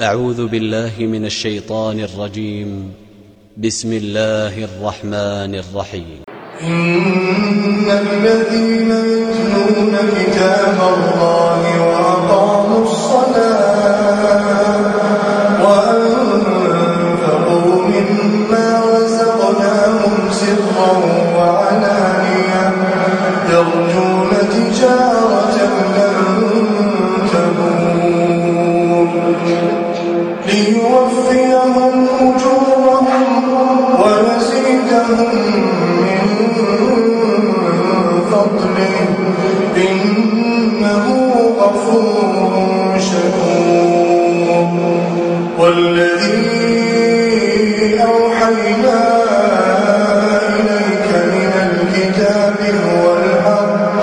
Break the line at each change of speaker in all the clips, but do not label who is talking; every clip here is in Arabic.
أعوذ بالله من الشيطان الرجيم. بسم الله الرحمن الرحيم.
إن الذين يتلون كتاب الله وأقاموا الصلاة وأنفقوا مما رزقناهم سرا وعلانيا يرجون تجارة شكور والذي أوحينا إليك من الكتاب هو الحق.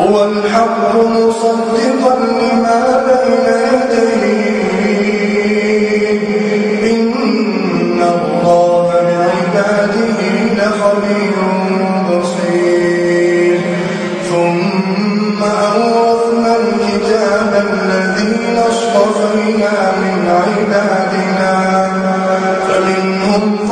هو الحق مصدقا لما بين يديه. إن الله لخبير. وهم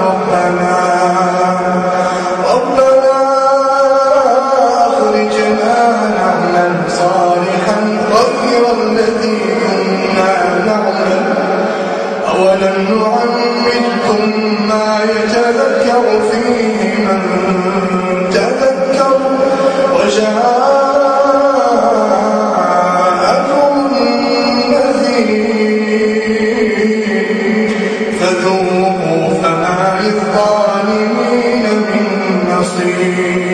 ربنا see